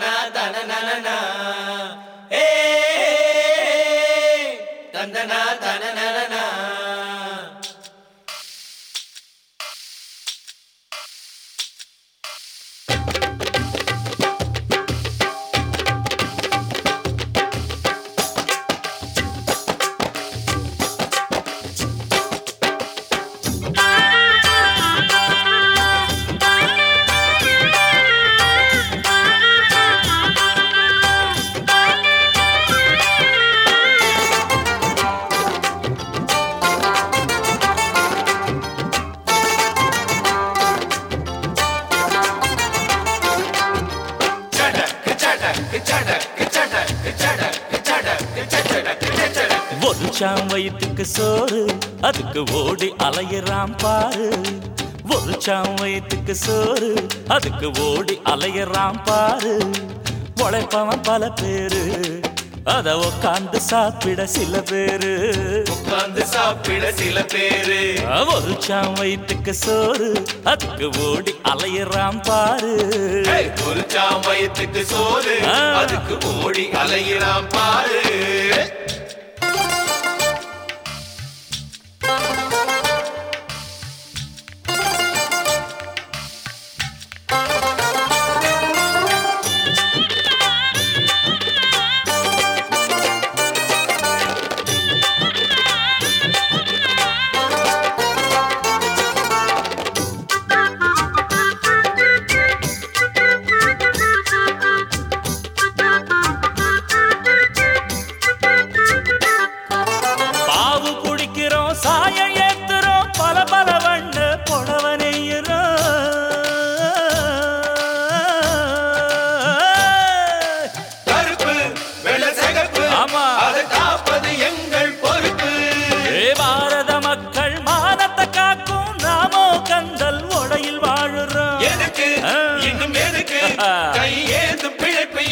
தனனா தனனா ஏ தந்தனா தன ஒரு சாம் வயிற்றுக்கு சோறு அதுக்கு ஓடி அலையறாம் பாரு. ஒரு சாம் வயிற்றுக்கு சோறு அதுக்கு ஓடி அலையறாம் பாரு. உழைப்பவன் பல பேரு அத உக்காந்து சாப்பிட சில பேரு. உட்கார்ந்து சாப்பிட சில பேரு. ஒரு சாம் வயிற்றுக்கு சோறு அதுக்கு ஓடி அலையறாம் பாரு. ஒரு சாமயத்துக்கு சோறு ஆ. அதுக்கு ஓடி அலையிறான் பாரு.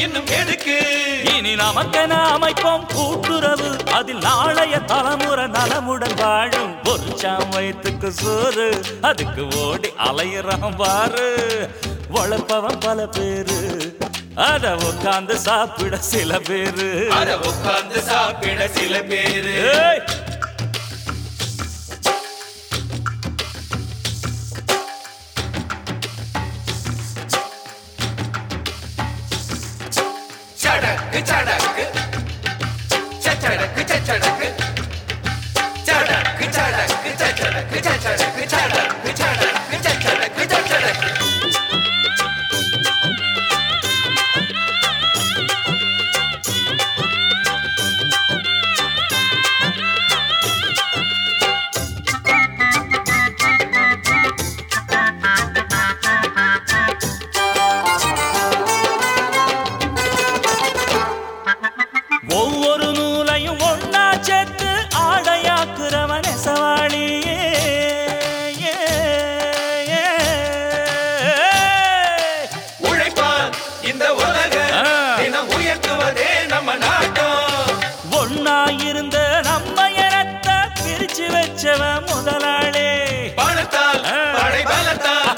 இன்னும் எதுக்கு? இனி நமக்கென அமைப்போம் கூட்டுறவு. அதில் நாளைய தலைமுறை நலமுடன் வாழும். ஒரு சாம் வயிற்றுக்கு சோறு அதுக்கு ஓடி அலையிறான் பாரு. உழைப்பவன் பல பேரு. அத உட்காந்து சாப்பிட சில பேரு. அத உட்கார்ந்து சாப்பிட சில பேரு. Good job,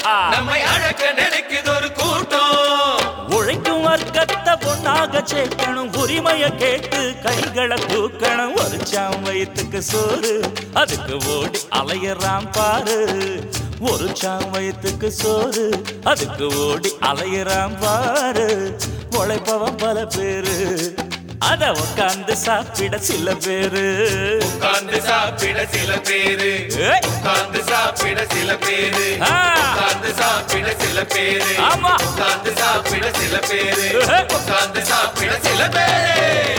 நம்மை அழக்க நினைக்குது ஒரு கூட்டம். உழைக்கும் வர்க்கத்தை பொண்ணாக சேர்க்கணும் உரிமைய கேட்டு கைகளை தூக்கணும். ஒரு சாம் வயிற்றுக்கு சோறு அதுக்கு ஓடி அலையறான் பாரு. ஒரு சாம் வயிற்றுக்கு சோறு அதுக்கு ஓடி அலையறான் பாரு. உழைப்பவன் பல பேரு அத உட்காந்து சாப்பிட சில பேரு. உட்கார்ந்து சாப்பிட சில பேரு. சில பேரு. உட்கார்ந்து சாப்பிட சில பேரு. உட்கார்ந்து சாப்பிட சில பேரு. உட்கார்ந்து சாப்பிட சில பேரு.